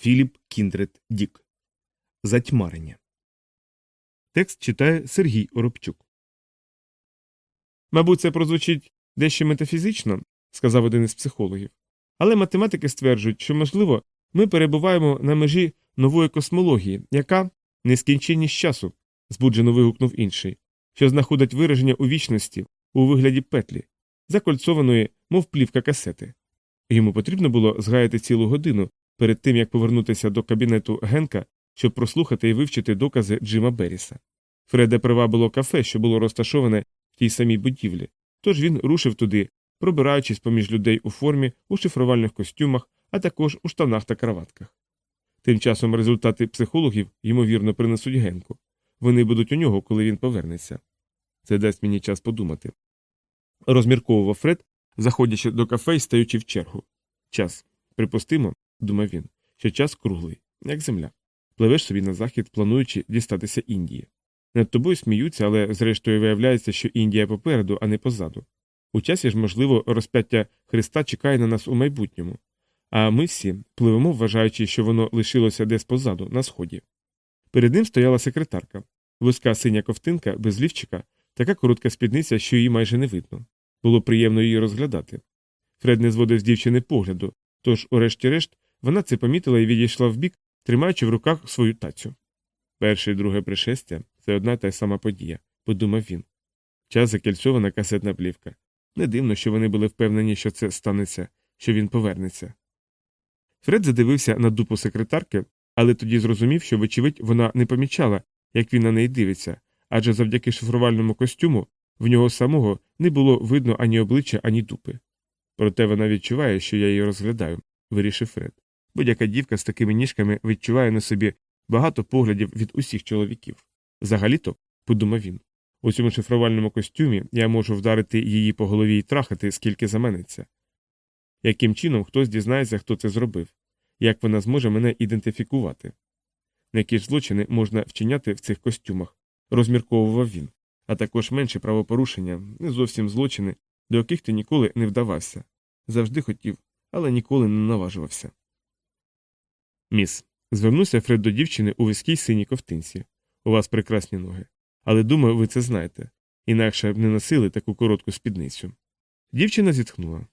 Філіп Кіндрет Дік. Затьмарення. Текст читає Сергій Оробчук. Мабуть, це прозвучить дещо метафізично, сказав один із психологів. Але математики стверджують, що, можливо, ми перебуваємо на межі нової космології, яка нескінченність часу, збуджено вигукнув інший, що знаходить вираження у вічності у вигляді петлі, закольцованої, мов плівка касети. Йому потрібно було згаяти цілу годину перед тим, як повернутися до кабінету Генка, щоб прослухати і вивчити докази Джима Берріса. Фреде привабило кафе, що було розташоване в тій самій будівлі, тож він рушив туди, пробираючись поміж людей у формі, у шифрувальних костюмах, а також у штанах та краватках. Тим часом результати психологів, ймовірно, принесуть Генку. Вони будуть у нього, коли він повернеться. Це дасть мені час подумати. Розмірковував Фред, заходячи до кафе і стаючи в чергу. Час. Припустимо, думав він, що час круглий, як земля. Пливеш собі на захід, плануючи дістатися Індії. Над тобою сміються, але зрештою виявляється, що Індія попереду, а не позаду. У часі ж, можливо, розп'яття Христа чекає на нас у майбутньому, а ми всі пливемо, вважаючи, що воно лишилося десь позаду, на сході. Перед ним стояла секретарка, вузька синя ковтинка без лівчика, така коротка спідниця, що її майже не видно. Було приємно її розглядати. Фред не зводив з дівчини погляду, тож, урешті-решт, вона це помітила і відійшла вбік, тримаючи в руках свою тацю. Перше і друге пришестя це одна та й сама подія, подумав він. Час закільцьована касетна плівка. Не дивно, що вони були впевнені, що це станеться, що він повернеться. Фред задивився на дупу секретарки, але тоді зрозумів, що, вочевидь, вона не помічала, як він на неї дивиться, адже завдяки шифрувальному костюму в нього самого не було видно ані обличчя, ані дупи. Проте вона відчуває, що я її розглядаю, вирішив Фред. Будь-яка дівка з такими ніжками відчуває на собі багато поглядів від усіх чоловіків. Взагалі-то, подумав він, у цьому шифрувальному костюмі я можу вдарити її по голові і трахати, скільки заманеться. Яким чином хтось дізнається, хто це зробив, як вона зможе мене ідентифікувати? Які ж злочини можна вчиняти в цих костюмах, розмірковував він, а також менші правопорушення, не зовсім злочини, до яких ти ніколи не вдавався. Завжди хотів, але ніколи не наважувався. Міс. Звернувся Фред до дівчини у вузькій синій ковтинці. У вас прекрасні ноги. Але думаю, ви це знаєте. Інакше б не носили таку коротку спідницю. Дівчина зітхнула.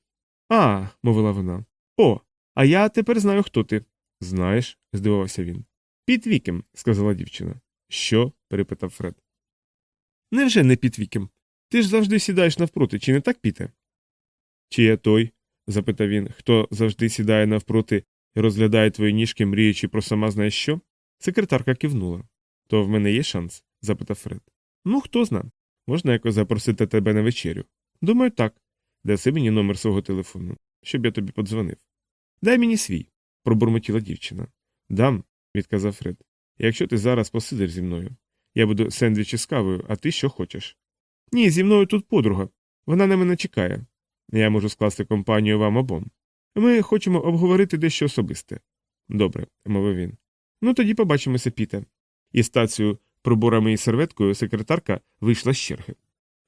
А, мовила вона. О, а я тепер знаю, хто ти. Знаєш, здивувався він. Під вікем, сказала дівчина. Що? перепитав Фред. Невже не під вікем? Ти ж завжди сідаєш навпроти, чи не так, піте? Чи я той? запитав він, хто завжди сідає навпроти розглядає твої ніжки, мріючи про сама знаєш що? Секретарка кивнула. То в мене є шанс? запитав Фред. Ну, хто зна. Можна якось запросити тебе на вечерю. Думаю, так. Даси мені номер свого телефону, щоб я тобі подзвонив. Дай мені свій, пробурмотіла дівчина. Дам, відказав Фред. Якщо ти зараз посидиш зі мною. Я буду сендвічі з кавою, а ти що хочеш? Ні, зі мною тут подруга. Вона на мене чекає. Я можу скласти компанію вам обом. Ми хочемо обговорити дещо особисте. Добре, мовив він. Ну тоді побачимося, Піте. І стацію проборами і серветкою секретарка вийшла з черги.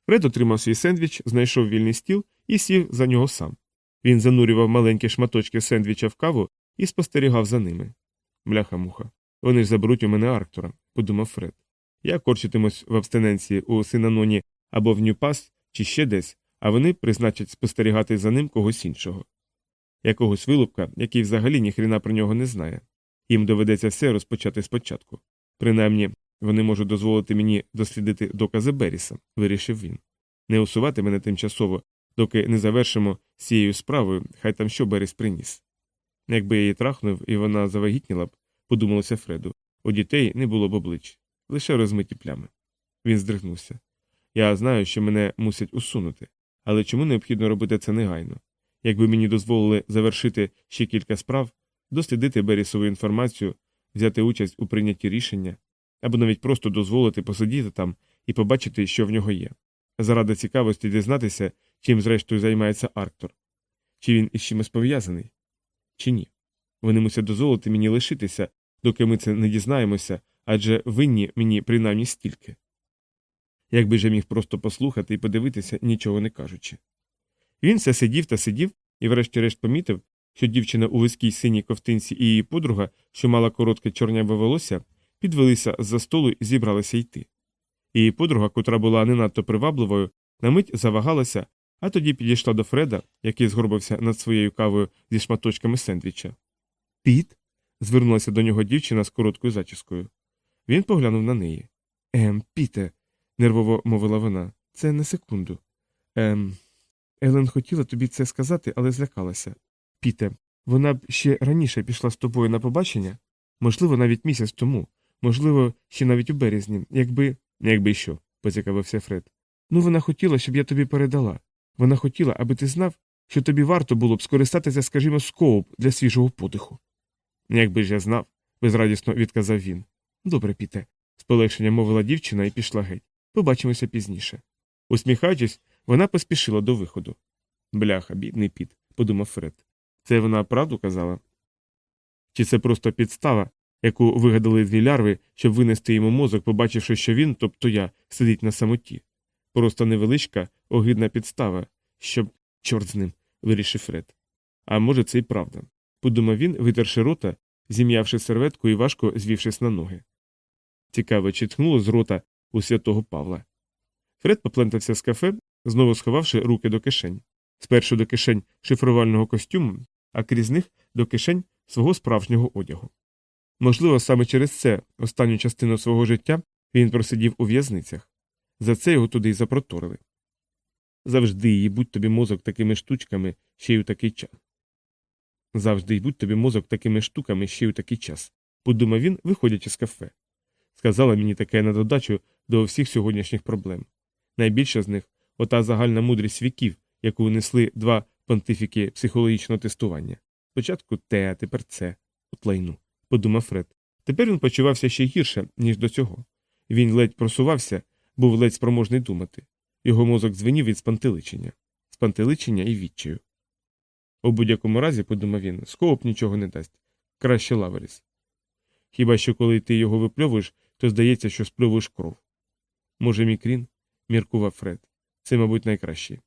Фред отримав свій сендвіч, знайшов вільний стіл і сів за нього сам. Він занурював маленькі шматочки сендвіча в каву і спостерігав за ними. Бляха муха. Вони ж заберуть у мене Арктора, подумав Фред. Я корчитимусь в абстиненції у Синаноні або в Ньюпас чи ще десь, а вони призначать спостерігати за ним когось іншого. Якогось вилупка, який взагалі ніхрена про нього не знає. Їм доведеться все розпочати спочатку. Принаймні, вони можуть дозволити мені дослідити докази Беріса, вирішив він. Не усувати мене тимчасово, доки не завершимо з цією справою, хай там що Беріс приніс. Якби я її трахнув і вона завагітніла б, подумалося Фреду, у дітей не було б облич, лише розмиті плями. Він здригнувся. Я знаю, що мене мусять усунути, але чому необхідно робити це негайно? Якби мені дозволили завершити ще кілька справ, дослідити Берісову інформацію, взяти участь у прийнятті рішення, або навіть просто дозволити посидіти там і побачити, що в нього є, заради цікавості дізнатися, чим зрештою займається Арктор, чи він із чимось пов'язаний, чи ні. Вони мусять дозволити мені лишитися, доки ми це не дізнаємося, адже винні мені принаймні стільки. Якби же міг просто послухати і подивитися, нічого не кажучи. Він все сидів та сидів і, врешті-решт, помітив, що дівчина у вузькій синій ковтинці і її подруга, що мала коротке чорняве волосся, підвелися з-за столу і зібралися йти. Її подруга, котра була не надто привабливою, на мить завагалася, а тоді підійшла до Фреда, який згорбився над своєю кавою зі шматочками сендвіча. Піт? звернулася до нього дівчина з короткою зачіскою. Він поглянув на неї. Ем, Піте, нервово мовила вона, це на секунду. Ем. Елен хотіла тобі це сказати, але злякалася. Піте, вона б ще раніше пішла з тобою на побачення, можливо, навіть місяць тому, можливо, ще навіть у березні, якби. Якби що, поцікавився Фред. Ну, вона хотіла, щоб я тобі передала. Вона хотіла, аби ти знав, що тобі варто було б скористатися, скажімо, скоуп для свіжого подиху. Якби ж я знав, безрадісно відказав він. Добре, Піте, з полегшенням мовила дівчина і пішла геть. Побачимося пізніше. Усміхаючись, вона поспішила до виходу. Бляха, бідний піт, подумав Фред. Це вона правду казала? Чи це просто підстава, яку вигадали дві лярви, щоб винести йому мозок, побачивши, що він, тобто я, сидить на самоті? Просто невеличка, огидна підстава, щоб. чорт з ним, вирішив Фред. А може, це й правда. Подумав він, витерши рота, зім'явши серветку і важко звівшись на ноги. Цікаво, чи тхнуло з рота у святого Павла. Фред поплентався з кафе, знову сховавши руки до кишень. Спершу до кишень шифрувального костюму, а крізь них до кишень свого справжнього одягу. Можливо, саме через це останню частину свого життя він просидів у в'язницях. За це його туди й запроторили. Завжди їй будь тобі мозок такими штучками ще й у такий час. Завжди й будь тобі мозок такими штуками ще й у такий час, подумав він, виходячи з кафе. Сказала мені таке на додачу до всіх сьогоднішніх проблем. Найбільша з них ота загальна мудрість віків, яку внесли два понтифіки психологічного тестування. Спочатку те, а тепер це, от лайну, подумав Фред. Тепер він почувався ще гірше, ніж до цього. Він ледь просувався, був ледь спроможний думати. Його мозок дзвенів від спантеличення, спантеличення і відчаю. У будь-якому разі, подумав він, скооп нічого не дасть. Краще лаверіс. Хіба що коли ти його випльовуєш, то здається, що спльовуєш кров. Може, мікрін? міркував Фред. Це, мабуть, найкраще.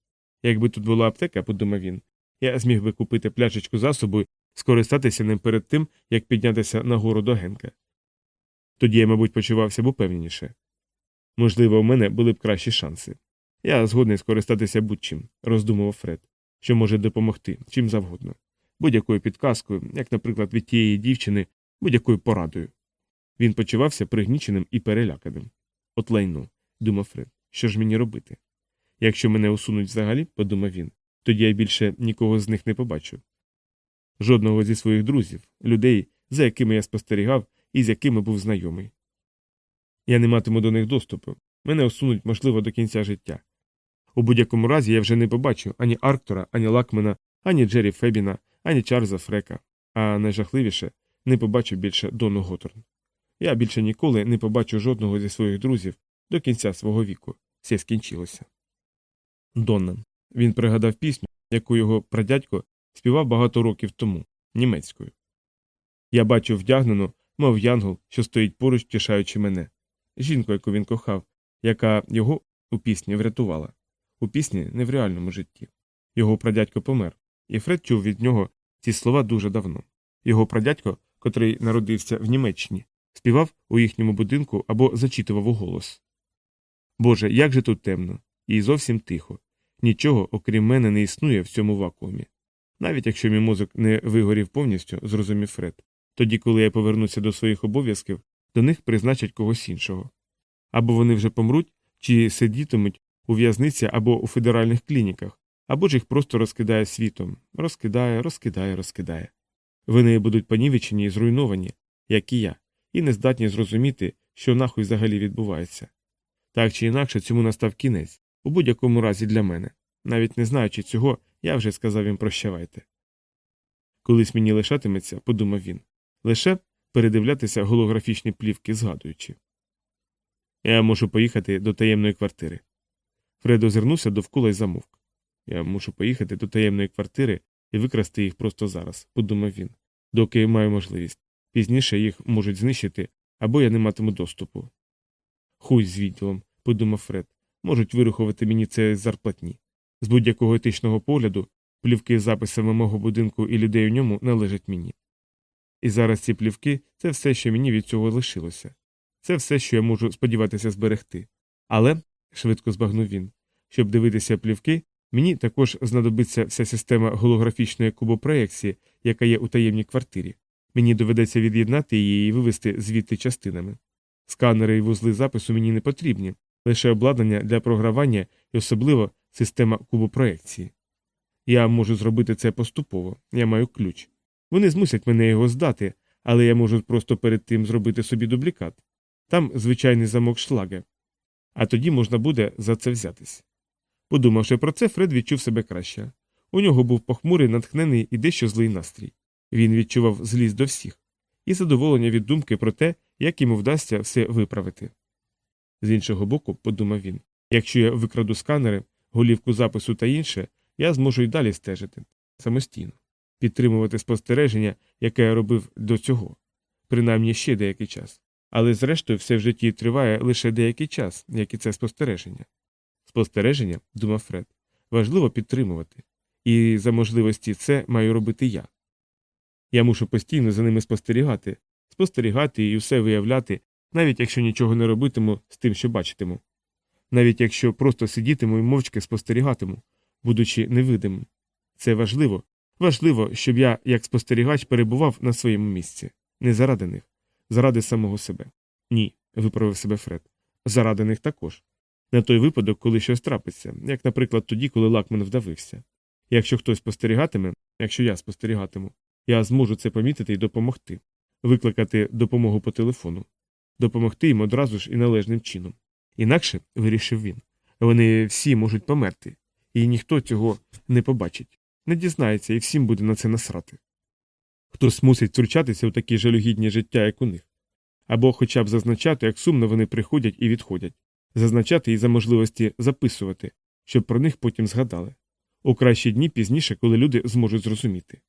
Якби тут була аптека, подумав він, я зміг би купити пляшечку засобу скористатися ним перед тим, як піднятися нагору до Генка. Тоді я, мабуть, почувався б упевненіше. Можливо, у мене були б кращі шанси. Я згодний скористатися будь-чим, роздумував Фред, що може допомогти чим завгодно, будь-якою підказкою, як, наприклад, від тієї дівчини, будь-якою порадою. Він почувався пригніченим і переляканим. От лайно, думав Фред, що ж мені робити? Якщо мене усунуть взагалі, подумав він, тоді я більше нікого з них не побачу. Жодного зі своїх друзів, людей, за якими я спостерігав і з якими був знайомий. Я не матиму до них доступу, мене усунуть, можливо, до кінця життя. У будь-якому разі я вже не побачу ані Арктора, ані Лакмена, ані Джері Фебіна, ані Чарльза Фрека, а найжахливіше не побачу більше Дону Готорн. Я більше ніколи не побачу жодного зі своїх друзів до кінця свого віку. Все скінчилося. Донна. Він пригадав пісню, яку його прадядько співав багато років тому, німецькою. Я бачу вдягнену, мов янгол, що стоїть поруч, тішаючи мене, жінку, яку він кохав, яка його у пісні врятувала. У пісні не в реальному житті. Його прадядько помер, і Фред чув від нього ці слова дуже давно. Його прадядько, котрий народився в Німеччині, співав у їхньому будинку або зачитував у голос. Боже, як же тут темно, і зовсім тихо. Нічого, окрім мене, не існує в цьому вакуумі. Навіть якщо мій мозок не вигорів повністю, зрозумів Фред, тоді, коли я повернуся до своїх обов'язків, до них призначать когось іншого. Або вони вже помруть, чи сидітимуть у в'язниці або у федеральних клініках, або ж їх просто розкидає світом, розкидає, розкидає, розкидає. Вони будуть понівечені і зруйновані, як і я, і не здатні зрозуміти, що нахуй взагалі відбувається. Так чи інакше цьому настав кінець, у будь-якому разі для мене. Навіть не знаючи цього, я вже сказав їм прощавайте. Колись мені лишатиметься, подумав він, лише передивлятися голографічні плівки, згадуючи. Я можу поїхати до таємної квартири. Фред озирнувся довкола й замовк. Я мушу поїхати до таємної квартири і викрасти їх просто зараз, подумав він, доки маю можливість. Пізніше їх можуть знищити, або я не матиму доступу. Хуй з відділом, подумав Фред, можуть вирахувати мені це зарплатні. З будь-якого етичного погляду Плівки з записами мого будинку і людей у ньому належать мені. І зараз ці плівки це все, що мені від цього лишилося. Це все, що я можу сподіватися зберегти. Але, швидко збагнув він, щоб дивитися плівки, мені також знадобиться вся система голографічної кубопроекції, яка є у таємній квартирі. Мені доведеться від'єднати її і вивести звідти частинами. Сканери і вузли запису мені не потрібні, лише обладнання для програвання і особливо система кубопроекції. Я можу зробити це поступово, я маю ключ. Вони змусять мене його здати, але я можу просто перед тим зробити собі дублікат. Там звичайний замок шлаге. А тоді можна буде за це взятись. Подумавши про це, Фред відчув себе краще. У нього був похмурий, натхнений і дещо злий настрій. Він відчував злість до всіх і задоволення від думки про те, як йому вдасться все виправити. З іншого боку, подумав він, якщо я викраду сканери, голівку запису та інше, я зможу й далі стежити самостійно, підтримувати спостереження, яке я робив до цього, принаймні ще деякий час. Але зрештою все в житті триває лише деякий час, як і це спостереження. Спостереження, думав Фред, важливо підтримувати, і за можливості це маю робити я. Я мушу постійно за ними спостерігати, спостерігати і все виявляти, навіть якщо нічого не робитиму з тим, що бачитиму, навіть якщо просто сидітиму і мовчки спостерігатиму, будучи невидимим. Це важливо, важливо, щоб я, як спостерігач, перебував на своєму місці, не заради них, заради самого себе. Ні, виправив себе Фред. Заради них також. На той випадок, коли щось трапиться, як, наприклад, тоді, коли Лакмен вдавився. Якщо хтось спостерігатиме, якщо я спостерігатиму, я зможу це помітити і допомогти, викликати допомогу по телефону, допомогти їм одразу ж і належним чином. Інакше, вирішив він, вони всі можуть померти, і ніхто цього не побачить, не дізнається і всім буде на це насрати. Хтось мусить втручатися у такі жалюгідні життя, як у них, або хоча б зазначати, як сумно вони приходять і відходять, зазначати і за можливості записувати, щоб про них потім згадали. У кращі дні пізніше, коли люди зможуть зрозуміти.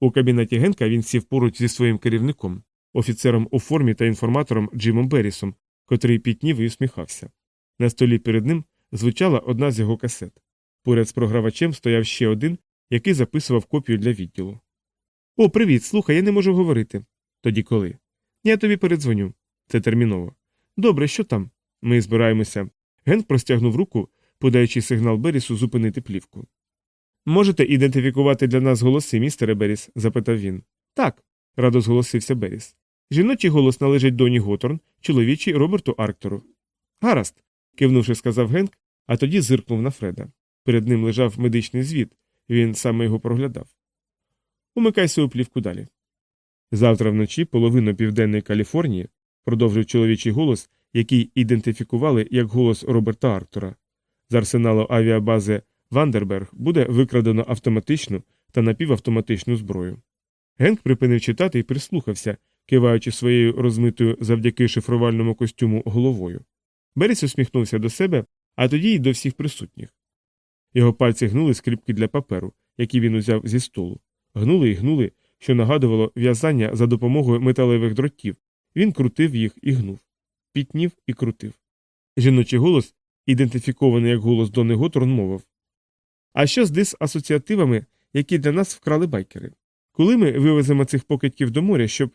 У кабінеті Генка він сів поруч зі своїм керівником, офіцером у формі та інформатором Джимом Беррісом, котрий пітнів і усміхався. На столі перед ним звучала одна з його касет. Поряд з програвачем стояв ще один, який записував копію для відділу. О, привіт, слухай, я не можу говорити. Тоді коли? Я тобі передзвоню. Це терміново. Добре, що там? Ми збираємося. Генк простягнув руку, подаючи сигнал Берісу зупинити плівку. Можете ідентифікувати для нас голоси, містере Беріс? запитав він. Так, радо зголосився Беріс. Жіночий голос належить Доні Готорн, чоловічий Роберту Арктору. Гаразд, кивнувши, сказав Генк, а тоді зиркнув на Фреда. Перед ним лежав медичний звіт, він саме його проглядав. Умикайся у плівку далі. Завтра вночі половину південної Каліфорнії, продовжив чоловічий голос, який ідентифікували як голос Роберта Арктора. З арсеналу авіабази Вандерберг буде викрадено автоматичну та напівавтоматичну зброю. Генк припинив читати і прислухався, киваючи своєю розмитою завдяки шифрувальному костюму головою. Беріс усміхнувся до себе, а тоді й до всіх присутніх. Його пальці гнули скріпки для паперу, які він узяв зі столу. Гнули і гнули, що нагадувало в'язання за допомогою металевих дротів. Він крутив їх і гнув, пітнів і крутив. Жіночий голос, ідентифікований як голос Дони Готорн, мовив А що з дис асоціативами, які для нас вкрали байкери? Коли ми вивеземо цих покидьків до моря, щоб.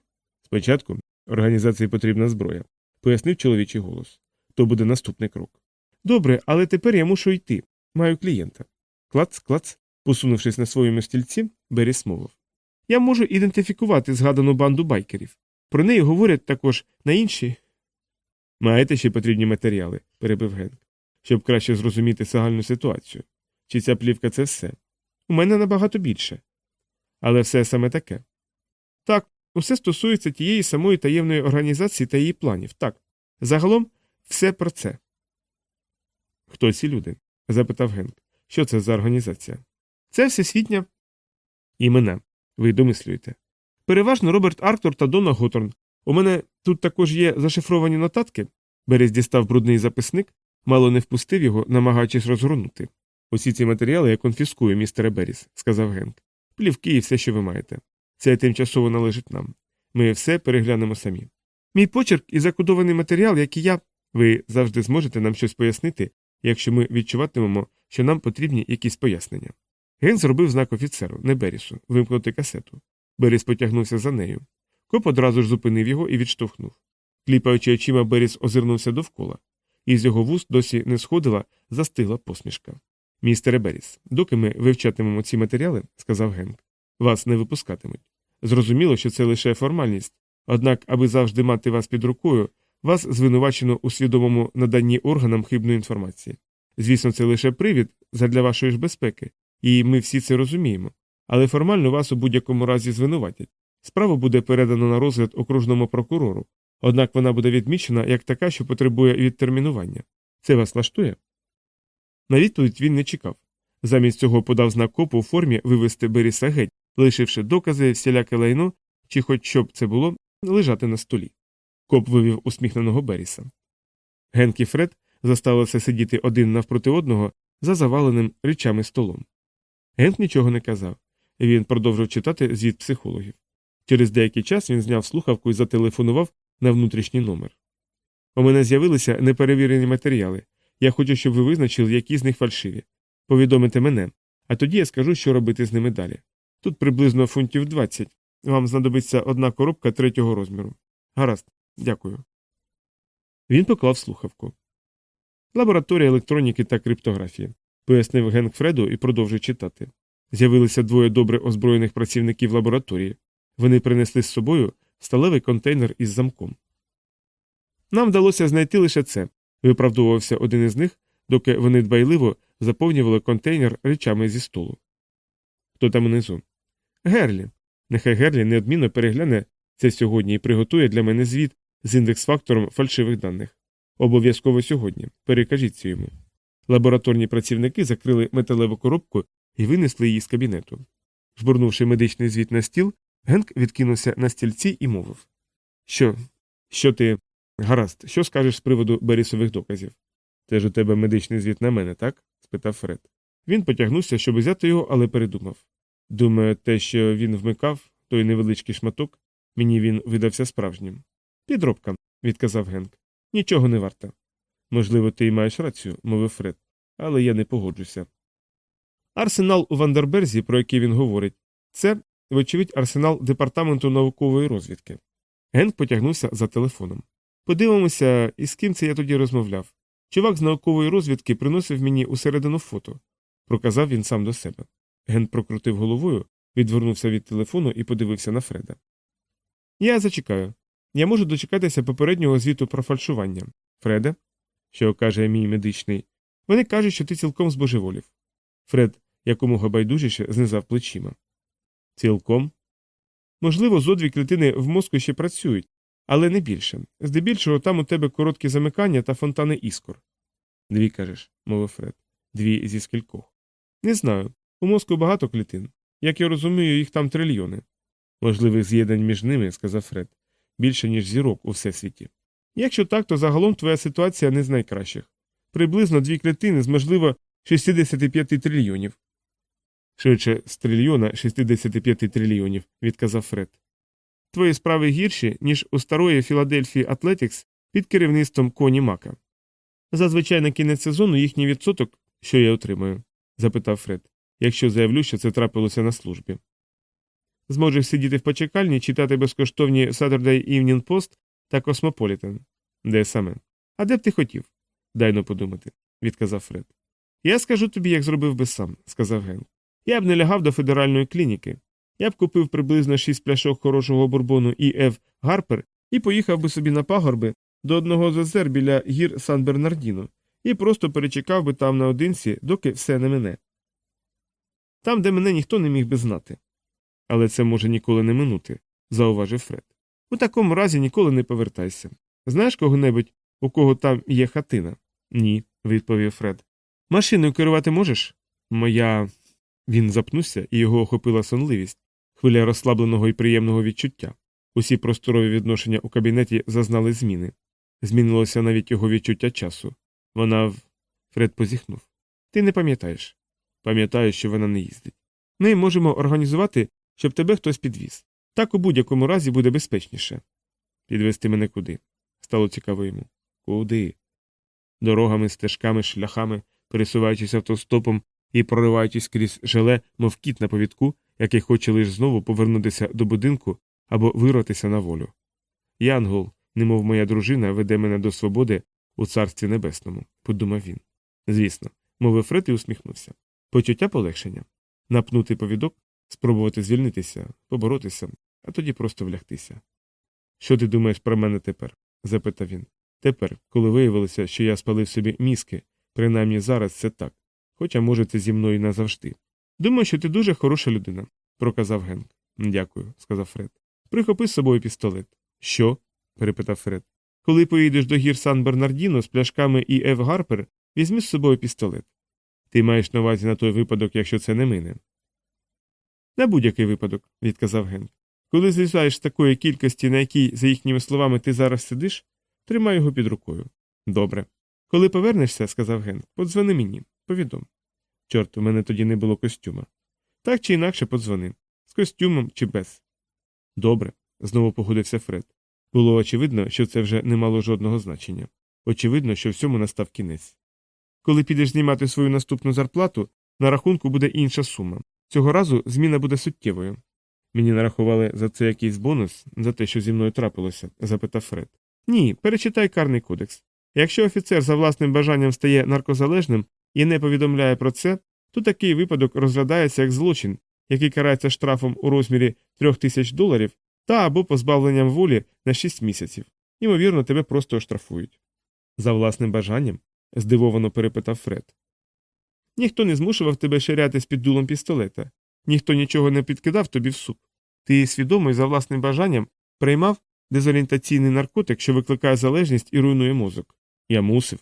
Спочатку організації потрібна зброя, пояснив чоловічий голос. То буде наступний крок. Добре, але тепер я мушу йти. Маю клієнта. Клац, клац, посунувшись на своєму стільці, Беріс мовив. Я можу ідентифікувати згадану банду байкерів. Про неї говорять також на інші. Маєте ще потрібні матеріали, перебив Генк, щоб краще зрозуміти загальну ситуацію. Чи ця плівка це все? У мене набагато більше. Але все саме таке. Так, усе стосується тієї самої таємної організації та її планів. Так. Загалом все про це. Хто ці люди? запитав Генк. Що це за організація? Це всесвітня імена. Ви домислюєте. Переважно Роберт Арктор та Дона Готорн. У мене тут також є зашифровані нотатки. Берез дістав брудний записник, мало не впустив його, намагаючись розгорнути. Усі ці матеріали я конфіскую, містере Беріс, сказав Генк. Плівки і все, що ви маєте. Це тимчасово належить нам. Ми все переглянемо самі. Мій почерк і закодований матеріал, як і я. Ви завжди зможете нам щось пояснити, якщо ми відчуватимемо, що нам потрібні якісь пояснення. Ген зробив знак офіцеру, не Берісу, вимкнути касету. Беріс потягнувся за нею. Коп одразу ж зупинив його і відштовхнув. Кліпаючи очима, Беріс озирнувся довкола, і з його вуст досі не сходила, застигла посмішка. Містере Беріс, доки ми вивчатимемо ці матеріали, сказав Генк, вас не випускатимуть. Зрозуміло, що це лише формальність, однак, аби завжди мати вас під рукою, вас звинувачено у свідомому наданні органам хибної інформації. Звісно, це лише привід задля вашої ж безпеки, і ми всі це розуміємо. Але формально вас у будь-якому разі звинуватять. Справу буде передано на розгляд окружному прокурору, однак вона буде відмічена як така, що потребує відтермінування. Це вас влаштує? На відповідь він не чекав. Замість цього подав знак копу у формі вивести Беріса геть, лишивши докази, всіляке лайно, чи хоч що це було, лежати на столі. Коп вивів усміхненого Беріса. Генк і Фред заставилися сидіти один навпроти одного за заваленим речами столом. Генк нічого не казав. Він продовжив читати звіт психологів. Через деякий час він зняв слухавку і зателефонував на внутрішній номер. У мене з'явилися неперевірені матеріали. Я хочу, щоб ви визначили, які з них фальшиві. Повідомите мене, а тоді я скажу, що робити з ними далі. Тут приблизно фунтів 20. Вам знадобиться одна коробка третього розміру. Гаразд, дякую. Він поклав слухавку. Лабораторія електроніки та криптографії, пояснив Генк Фреду і продовжив читати. З'явилися двоє добре озброєних працівників лабораторії. Вони принесли з собою сталевий контейнер із замком. Нам вдалося знайти лише це, виправдовувався один із них, доки вони дбайливо заповнювали контейнер речами зі столу. Хто там унизу? Герлі. Нехай Герлі неодмінно перегляне це сьогодні і приготує для мене звіт з індекс-фактором фальшивих даних. Обов'язково сьогодні. Перекажіть йому. Лабораторні працівники закрили металеву коробку і винесли її з кабінету. Жбурнувши медичний звіт на стіл, Генк відкинувся на стільці і мовив Що? Що ти. Гаразд, що скажеш з приводу Берісових доказів? Це ж у тебе медичний звіт на мене, так? спитав Фред. Він потягнувся, щоб взяти його, але передумав. Думаю, те, що він вмикав, той невеличкий шматок, мені він видався справжнім. Підробка, відказав Генк. Нічого не варта. Можливо, ти й маєш рацію, мовив Фред, але я не погоджуся. Арсенал у Вандерберзі, про який він говорить, це, вочевидь, арсенал департаменту наукової розвідки. Генк потягнувся за телефоном. Подивимося, із ким це я тоді розмовляв. Чувак з наукової розвідки приносив мені усередину фото, проказав він сам до себе. Ген прокрутив головою, відвернувся від телефону і подивився на Фреда. Я зачекаю. Я можу дочекатися попереднього звіту про фальшування. Фреде, що каже мій медичний, вони кажуть, що ти цілком збожеволів. Фред якомога байдужіше знизав плечима. Цілком. Можливо, зодві клітини в мозку ще працюють, але не більше. Здебільшого там у тебе короткі замикання та фонтани іскор. Дві кажеш, мовив Фред. Дві зі скількох. Не знаю. У мозку багато клітин. Як я розумію, їх там трильйони. Можливих з'єднань між ними, сказав Фред, більше, ніж зірок у всесвіті. Якщо так, то загалом твоя ситуація не з найкращих. Приблизно дві клітини з, можливо, 65 трильйонів. Швидше з трильйона 65 трильйонів, відказав Фред. Твої справи гірші, ніж у старої Філадельфії Атлетікс під керівництвом Коні Мака. Зазвичай на кінець сезону їхній відсоток, що я отримаю? Запитав Фред, якщо заявлю, що це трапилося на службі. Зможеш сидіти в почекальні, читати безкоштовні Saturday Evening Post та Cosmopolitan. Де саме? А де б ти хотів? Дай но подумати, відказав Фред. Я скажу тобі, як зробив би сам, сказав Ген. Я б не лягав до федеральної клініки. Я б купив приблизно шість пляшок хорошого бурбону і Ев Гарпер і поїхав би собі на пагорби до одного з озер біля гір Сан Бернардіно і просто перечекав би там наодинці, доки все не мине. Там, де мене ніхто не міг би знати. Але це може ніколи не минути, зауважив Фред. У такому разі ніколи не повертайся. Знаєш кого-небудь, у кого там є хатина? Ні, відповів Фред. Машиною керувати можеш? Моя. Він запнувся, і його охопила сонливість, хвиля розслабленого і приємного відчуття. Усі просторові відношення у кабінеті зазнали зміни. Змінилося навіть його відчуття часу. Вона в. Фред позіхнув. Ти не пам'ятаєш. Пам'ятаю, що вона не їздить. Ми можемо організувати, щоб тебе хтось підвіз. Так у будь-якому разі буде безпечніше. Підвести мене куди? Стало цікаво йому. Куди? Дорогами, стежками, шляхами, пересуваючись автостопом і прориваючись крізь желе, мов кіт на повідку, який хоче лише знову повернутися до будинку або вирватися на волю. Янгол, немов моя дружина, веде мене до свободи у царстві небесному, подумав він. Звісно, мовив Фред і усміхнувся. Почуття полегшення. Напнути повідок, спробувати звільнитися, поборотися, а тоді просто влягтися. Що ти думаєш про мене тепер? запитав він. Тепер, коли виявилося, що я спалив собі мізки, принаймні зараз це так, хоча, може, це зі мною назавжди. Думаю, що ти дуже хороша людина, проказав Генк. Дякую, сказав Фред. Прихопи з собою пістолет. Що? перепитав Фред. Коли поїдеш до гір Сан Бернардіно з пляшками і Еф Гарпер, візьми з собою пістолет. Ти маєш на увазі на той випадок, якщо це не мине. На будь-який випадок, відказав Генк. Коли злізаєш з такої кількості, на якій, за їхніми словами, ти зараз сидиш, тримай його під рукою. Добре. Коли повернешся, сказав Генк, подзвони мені, повідом. Чорт, у мене тоді не було костюма. Так чи інакше подзвони. З костюмом чи без. Добре, знову погодився Фред. Було очевидно, що це вже не мало жодного значення. Очевидно, що всьому настав кінець. Коли підеш знімати свою наступну зарплату, на рахунку буде інша сума. Цього разу зміна буде суттєвою. Мені нарахували за це якийсь бонус, за те, що зі мною трапилося? запитав Фред. Ні, перечитай карний кодекс. Якщо офіцер за власним бажанням стає наркозалежним і не повідомляє про це, то такий випадок розглядається як злочин, який карається штрафом у розмірі трьох тисяч доларів та або позбавленням волі на шість місяців. Ймовірно, тебе просто оштрафують. За власним бажанням? здивовано перепитав Фред. Ніхто не змушував тебе ширяти з під дулом пістолета, ніхто нічого не підкидав тобі в суп. Ти свідомо і за власним бажанням приймав дезорієнтаційний наркотик, що викликає залежність і руйнує мозок. Я мусив.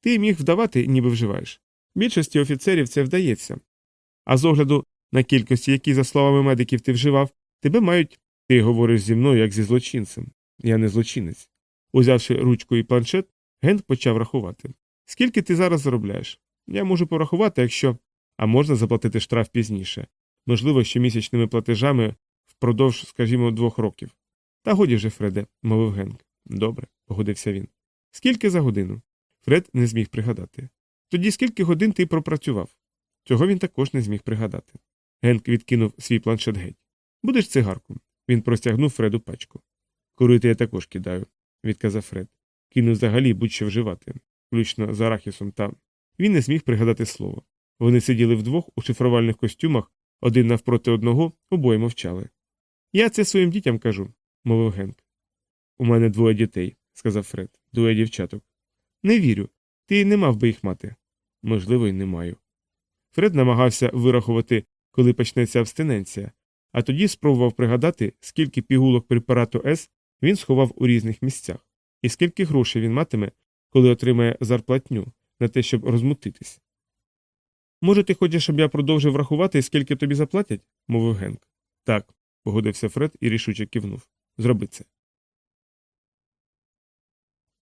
Ти міг вдавати, ніби вживаєш. Більшості офіцерів це вдається. А з огляду на кількості, які, за словами медиків, ти вживав, тебе мають. Ти говориш зі мною, як зі злочинцем. Я не злочинець. Узявши ручку і планшет, Генк почав рахувати. Скільки ти зараз заробляєш? Я можу порахувати, якщо. А можна заплатити штраф пізніше. Можливо, щомісячними платежами впродовж, скажімо, двох років. Та годі вже, Фреде, мовив Генк. Добре, погодився він. Скільки за годину? Фред не зміг пригадати. Тоді скільки годин ти пропрацював? Цього він також не зміг пригадати. Генк відкинув свій планшет геть. Будеш цигарку. Він простягнув Фреду пачку. Курити я також кидаю, відказав Фред. Кинув взагалі будь-що вживати, включно з арахісом та. Він не зміг пригадати слово. Вони сиділи вдвох у шифрувальних костюмах, один навпроти одного, обоє мовчали. Я це своїм дітям кажу, мовив Генк. У мене двоє дітей, сказав Фред, двоє дівчаток. Не вірю. Ти не мав би їх мати. Можливо, й не маю. Фред намагався вирахувати, коли почнеться абстиненція, а тоді спробував пригадати, скільки пігулок препарату С він сховав у різних місцях, і скільки грошей він матиме, коли отримає зарплатню на те, щоб розмутитись. Може, ти хочеш, щоб я продовжив рахувати, скільки тобі заплатять? мовив Генк. Так, погодився Фред і рішуче кивнув. Зроби це.